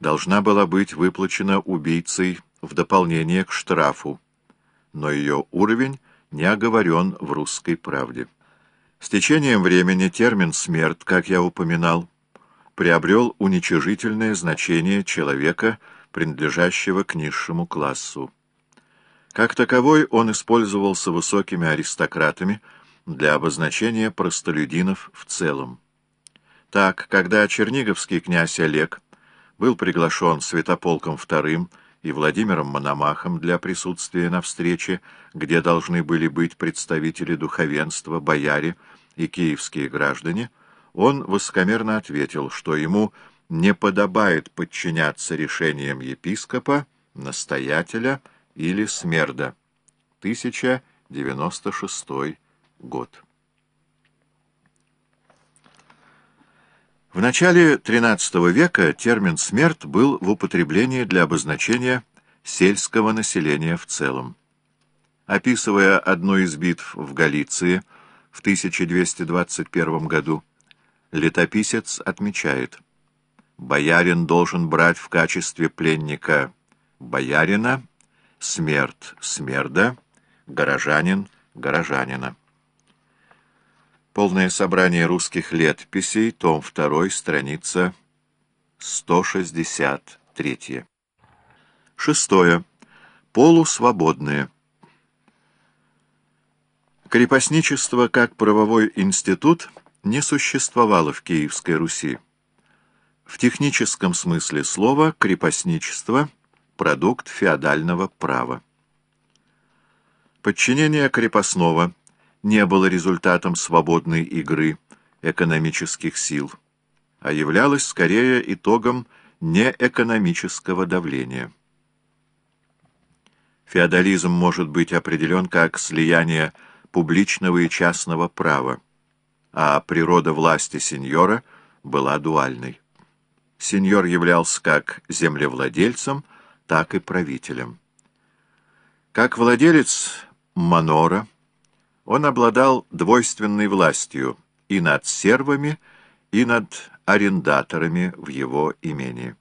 должна была быть выплачена убийцей в дополнение к штрафу, но ее уровень не оговорен в «Русской правде». С течением времени термин «смерть», как я упоминал, приобрел уничижительное значение человека, принадлежащего к низшему классу. Как таковой он использовался высокими аристократами для обозначения простолюдинов в целом. Так, когда черниговский князь Олег был приглашен Святополком II и Владимиром Мономахом для присутствия на встрече, где должны были быть представители духовенства, бояре и киевские граждане, он высокомерно ответил, что ему не подобает подчиняться решениям епископа, настоятеля или смерда. 1096 год. В начале XIII века термин «смерть» был в употреблении для обозначения сельского населения в целом. Описывая одну из битв в Галиции в 1221 году, летописец отмечает «Боярин должен брать в качестве пленника боярина, смерть смерда, горожанин горожанина». Полное собрание русских летописей, том 2, страница 163. Шестое. Полусвободные. Крепостничество как правовой институт не существовало в Киевской Руси. В техническом смысле слова крепостничество – продукт феодального права. Подчинение крепостного – не было результатом свободной игры экономических сил, а являлось скорее итогом неэкономического давления. Феодализм может быть определен как слияние публичного и частного права, а природа власти сеньора была дуальной. Сеньор являлся как землевладельцем, так и правителем. Как владелец манора – он обладал двойственной властью и над сервами, и над арендаторами в его имении.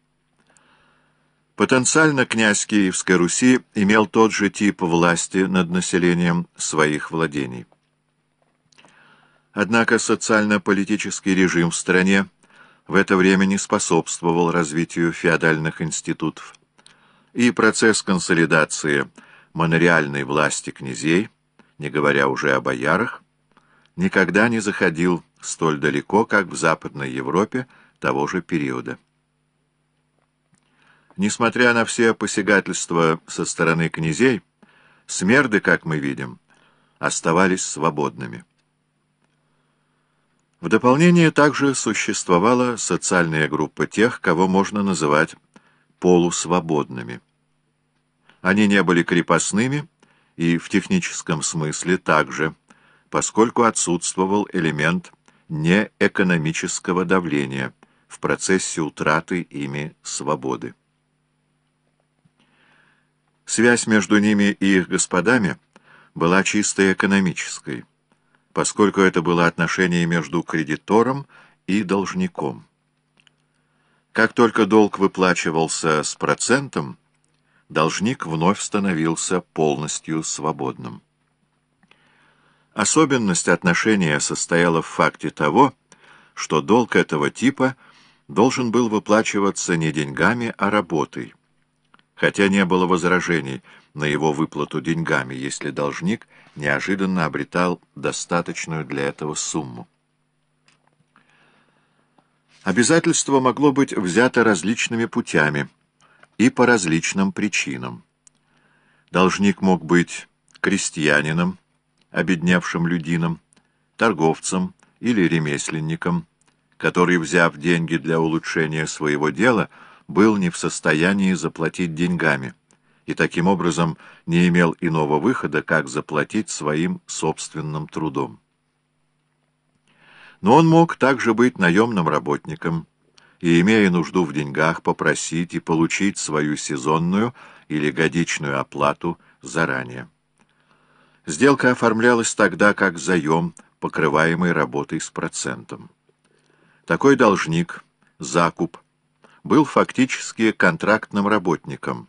Потенциально князь Киевской Руси имел тот же тип власти над населением своих владений. Однако социально-политический режим в стране в это время не способствовал развитию феодальных институтов, и процесс консолидации монореальной власти князей – не говоря уже о боярах, никогда не заходил столь далеко, как в Западной Европе того же периода. Несмотря на все посягательства со стороны князей, смерды, как мы видим, оставались свободными. В дополнение также существовала социальная группа тех, кого можно называть полусвободными. Они не были крепостными, и в техническом смысле также, поскольку отсутствовал элемент неэкономического давления в процессе утраты ими свободы. Связь между ними и их господами была чисто экономической, поскольку это было отношение между кредитором и должником. Как только долг выплачивался с процентом, должник вновь становился полностью свободным. Особенность отношения состояла в факте того, что долг этого типа должен был выплачиваться не деньгами, а работой, хотя не было возражений на его выплату деньгами, если должник неожиданно обретал достаточную для этого сумму. Обязательство могло быть взято различными путями – и по различным причинам. Должник мог быть крестьянином, обедневшим людином, торговцем или ремесленником, который, взяв деньги для улучшения своего дела, был не в состоянии заплатить деньгами и таким образом не имел иного выхода, как заплатить своим собственным трудом. Но он мог также быть наемным работником, и, имея нужду в деньгах, попросить и получить свою сезонную или годичную оплату заранее. Сделка оформлялась тогда как заем, покрываемый работой с процентом. Такой должник, закуп, был фактически контрактным работником,